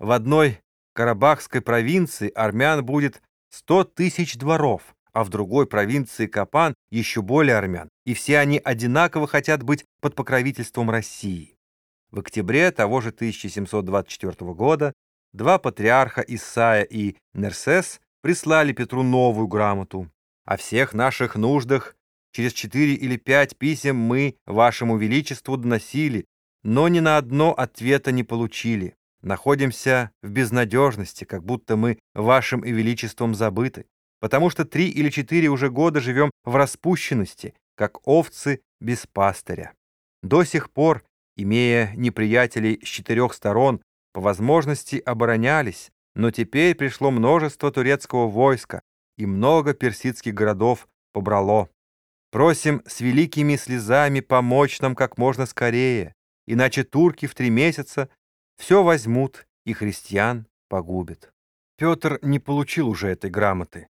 в одной Карабахской провинции армян будет 100 тысяч дворов, а в другой провинции Капан еще более армян, и все они одинаково хотят быть под покровительством России. В октябре того же 1724 года два патриарха Исаия и Нерсес прислали Петру новую грамоту. О всех наших нуждах через четыре или пять писем мы вашему величеству доносили, но ни на одно ответа не получили. Находимся в безнадежности, как будто мы вашим и величеством забыты, потому что три или четыре уже года живем в распущенности, как овцы без пастыря. До сих пор, имея неприятелей с четырех сторон, по возможности оборонялись, но теперь пришло множество турецкого войска, и много персидских городов побрало. Просим с великими слезами помочь нам как можно скорее, иначе турки в три месяца все возьмут и христиан погубят. Петр не получил уже этой грамоты,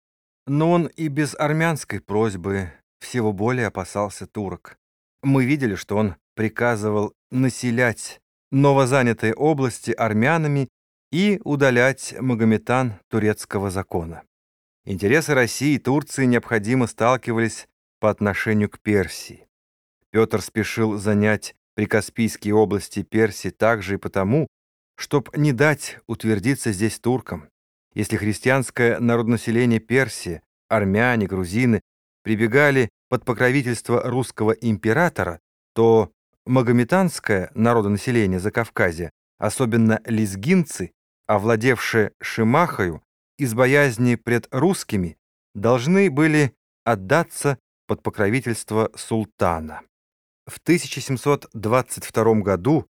но он и без армянской просьбы всего более опасался турок. Мы видели, что он приказывал населять новозанятые области армянами и удалять магометан турецкого закона. Интересы России и Турции необходимо сталкивались по отношению к Персии. Петр спешил занять прикаспийские области Персии также и потому, чтобы не дать утвердиться здесь туркам. Если христианское народонаселение Персии, армяне, грузины прибегали под покровительство русского императора, то магометанское народонаселение Закавказья, особенно лезгинцы, овладевшие Шимахою, из боязни пред русскими, должны были отдаться под покровительство султана. В 1722 году,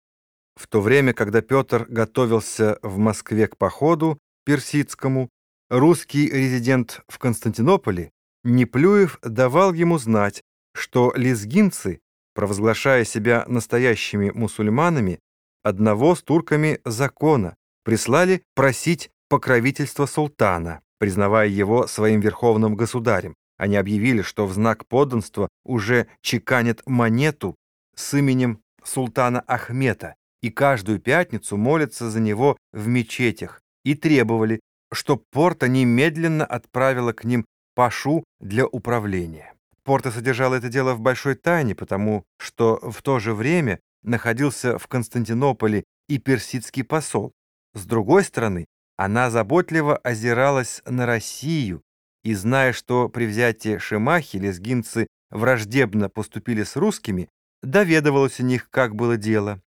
в то время, когда Петр готовился в Москве к походу персидскому, русский резидент в Константинополе Неплюев давал ему знать, что лезгинцы провозглашая себя настоящими мусульманами, одного с турками закона, прислали просить покровительства султана, признавая его своим верховным государем. Они объявили, что в знак подданства уже чеканят монету с именем султана Ахмета и каждую пятницу молятся за него в мечетях и требовали, чтобы Порта немедленно отправила к ним пашу для управления. Порта содержала это дело в большой тайне, потому что в то же время находился в Константинополе и персидский посол. С другой стороны, она заботливо озиралась на Россию, и, зная, что при взятии Шимахи лезгинцы враждебно поступили с русскими, доведывалась у них, как было дело.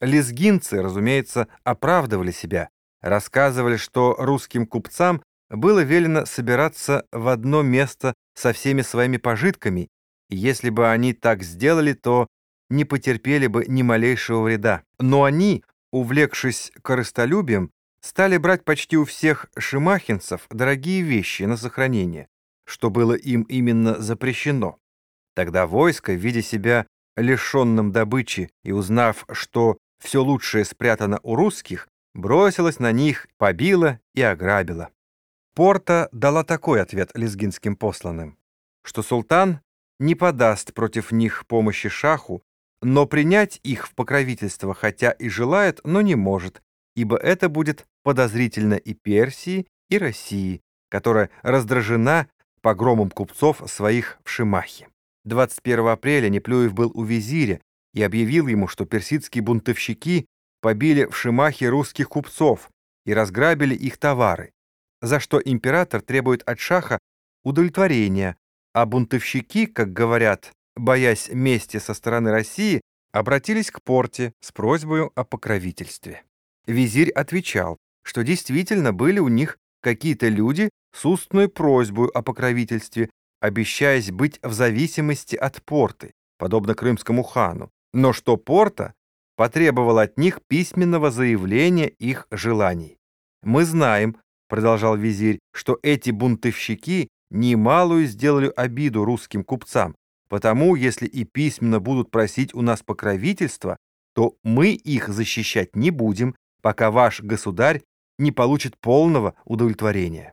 Лезгинцы, разумеется, оправдывали себя, рассказывали, что русским купцам было велено собираться в одно место со всеми своими пожитками, и если бы они так сделали, то не потерпели бы ни малейшего вреда. Но они, увлекшись корыстолюбием, стали брать почти у всех шимахинцев дорогие вещи на сохранение, что было им именно запрещено. Тогда войско, видя себя лишенным добычи и узнав, что все лучшее спрятано у русских, бросилось на них, побило и ограбило. Порта дала такой ответ лезгинским посланным, что султан не подаст против них помощи шаху, но принять их в покровительство хотя и желает, но не может, ибо это будет подозрительно и Персии, и России, которая раздражена погромом купцов своих в Шимахе. 21 апреля Неплюев был у визиря и объявил ему, что персидские бунтовщики побили в Шимахе русских купцов и разграбили их товары за что император требует от шаха удовлетворения, а бунтовщики, как говорят, боясь мести со стороны России, обратились к порте с просьбой о покровительстве. Визирь отвечал, что действительно были у них какие-то люди с устной просьбой о покровительстве, обещаясь быть в зависимости от порты, подобно крымскому хану, но что порта потребовала от них письменного заявления их желаний. Мы знаем, продолжал визирь, что эти бунтовщики немалую сделали обиду русским купцам, потому если и письменно будут просить у нас покровительства, то мы их защищать не будем, пока ваш государь не получит полного удовлетворения.